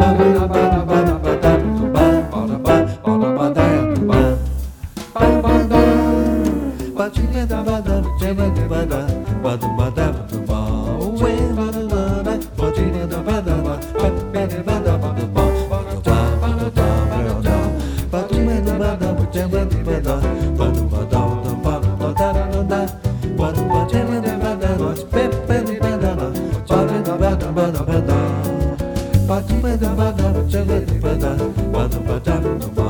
Bada bada ba da ba da ba da ba da ba da ba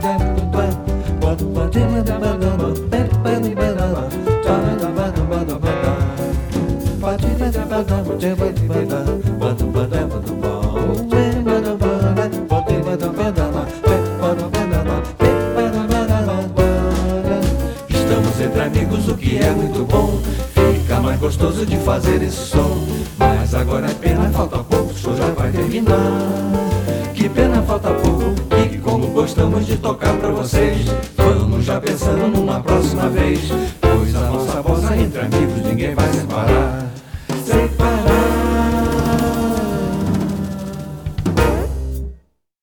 Estamos entre amigos, o que é muito bom. Fica mais gostoso de fazer esse som. Mas agora é pena, falta pouco, o show já vai terminar. Que pena, falta pouco. E como gostamos de tocar pra vocês, vamos já pensando numa próxima vez. Pois a nossa voz entre amigos ninguém vai separar.